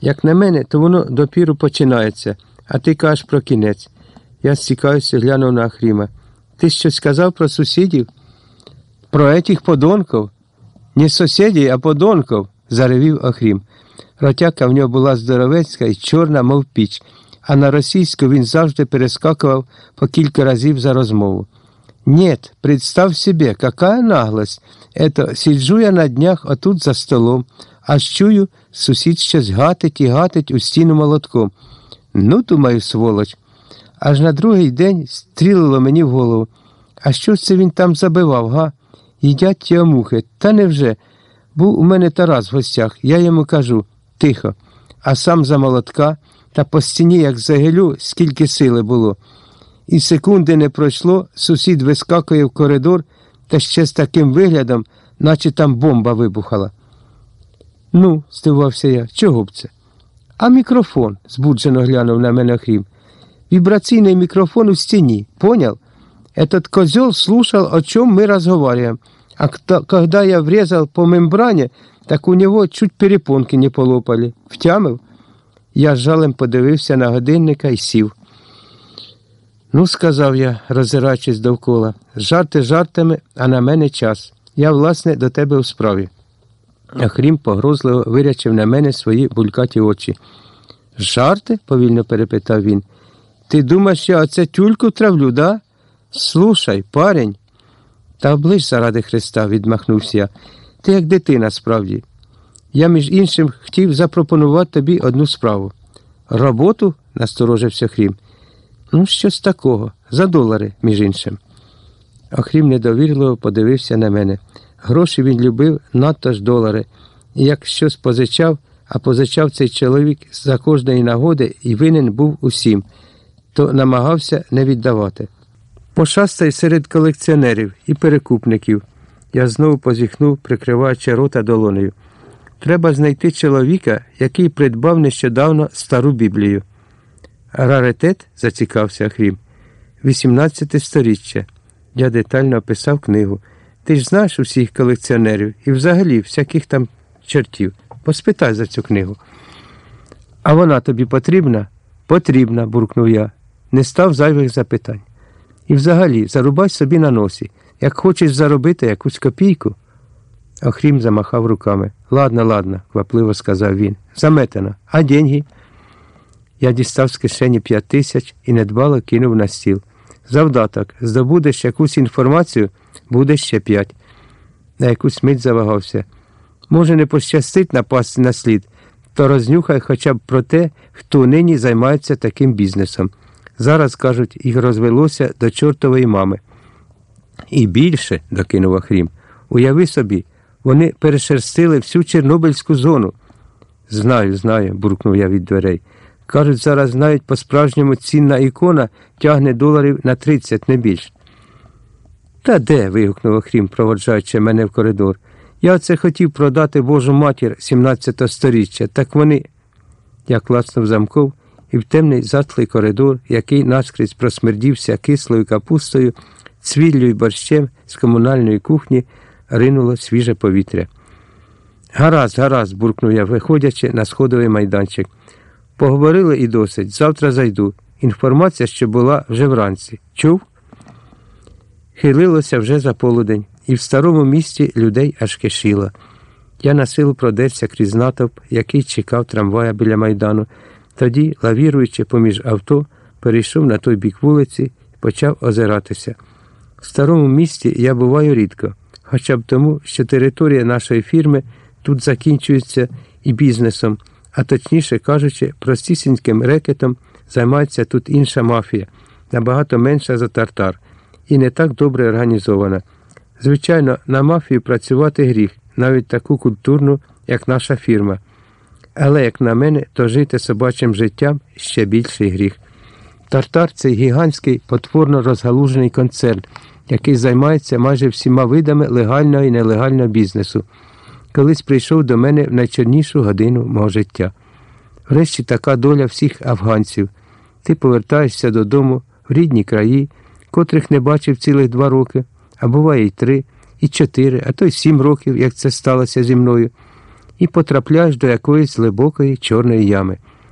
Як на мене, то воно допіру починається, а ти кажеш про кінець. Я стікаюся, глянув на Ахріма. Ти щось сказав про сусідів? Про этих подонков? Не сусідів, а подонков, заревів Ахрім. Ротяка в нього була здоровецька і чорна, мов піч, а на російську він завжди перескакував по кілька разів за розмову. Нет, представь себе, какая наглость. Это сиджу я на днях отут за столом, аж чую, сусід щось гатить і гатить у стіну молотком. Ну, думаю, сволоч. Аж на другий день стрілило мені в голову. А що ж це він там забивав, га? Їдять ті мухи. Та невже? Був у мене Тарас в гостях, я йому кажу тихо, а сам за молотка та по стіні, як загелю, скільки сили було. І секунди не пройшло, сусід вискакує в коридор та ще з таким виглядом, наче там бомба вибухала. Ну, здивався я, чого б це? А мікрофон, збуджено глянув на мене Хрім. Вибраційний микрофон у стене, понял? Этот козел слушал, о чем мы разговариваем. А кто, когда я врезал по мембране, так у него чуть перепонки не полопали. Втямив? Я з жалем подивився на годинника і сів. Ну, сказав я, роззираючись довкола, жарти жартами, а на мене час. Я, власне, до тебе у справі. А Хрім погрозливо вирячив на мене свої булькаті очі. Жарти? повільно перепитав він. Ти думаєш, я оце тюльку травлю, да? Слушай, парень. Та оближ заради Христа, відмахнувся я. Ти як дитина справді. Я, між іншим, хотів запропонувати тобі одну справу. Роботу? насторожився Хрім. Ну, щось такого, за долари, між іншим. Охрім недовірливо подивився на мене. Гроші він любив надто ж долари, і як щось позичав, а позичав цей чоловік за кожної нагоди і винен був усім, то намагався не віддавати. Пошастай серед колекціонерів і перекупників. Я знову позіхнув, прикриваючи рота долонею. Треба знайти чоловіка, який придбав нещодавно стару Біблію. Раритет, зацікався Хрім. 18 сторіччя. Я детально описав книгу. Ти ж знаєш усіх колекціонерів і взагалі всяких там чортів. Поспитай за цю книгу. А вона тобі потрібна? Потрібна, буркнув я. Не став зайвих запитань. І взагалі зарубай собі на носі, як хочеш заробити якусь копійку. Охрім замахав руками. Ладно, ладно, квапливо сказав він. Заметено. А деньги? Я дістав з кишені п'ять тисяч і недбало кинув на стіл. Завдаток, здобудеш якусь інформацію, буде ще п'ять. На якусь мить завагався. Може, не пощастить напасти на слід, то рознюхай хоча б про те, хто нині займається таким бізнесом. Зараз, кажуть, їх розвелося до чортової мами. І більше, докинув Ахрім, уяви собі, вони перешерстили всю Чорнобильську зону. Знаю, знаю, буркнув я від дверей. Кажуть, зараз навіть по-справжньому цінна ікона тягне доларів на 30, не більш. Та де? вигукнув Охрім, проводжаючи мене в коридор. Я оце хотів продати Божу матір 17 сторіччя, так вони. Я класнув замков і в темний затлий коридор, який наскрізь просмердівся кислою капустою, цвіллю й борщем з комунальної кухні, ринуло свіже повітря. Гаразд, гаразд, буркнув я, виходячи на сходовий майданчик. Поговорили і досить. Завтра зайду. Інформація, що була вже вранці. Чув? Хилилося вже за полудень, і в старому місті людей аж кишіло. Я на силу продерся крізь натовп, який чекав трамвая біля майдану. Тоді, лавіруючи поміж авто, перейшов на той бік вулиці і почав озиратися. В старому місті я буваю рідко, хоча б тому, що територія нашої фірми тут закінчується і бізнесом, а точніше кажучи, простісіньким рекетом займається тут інша мафія, набагато менша за тартар, і не так добре організована. Звичайно, на мафію працювати гріх, навіть таку культурну, як наша фірма. Але, як на мене, то жити собачим життям ще більший гріх. Тартар це гігантський потворно розгалужений концерн, який займається майже всіма видами легального і нелегального бізнесу. Колись прийшов до мене в найчорнішу годину мого життя. Врешті така доля всіх афганців. Ти повертаєшся додому в рідні краї, котрих не бачив цілих два роки, а буває й три, і чотири, а то й сім років, як це сталося зі мною. і потрапляєш до якоїсь глибокої чорної ями.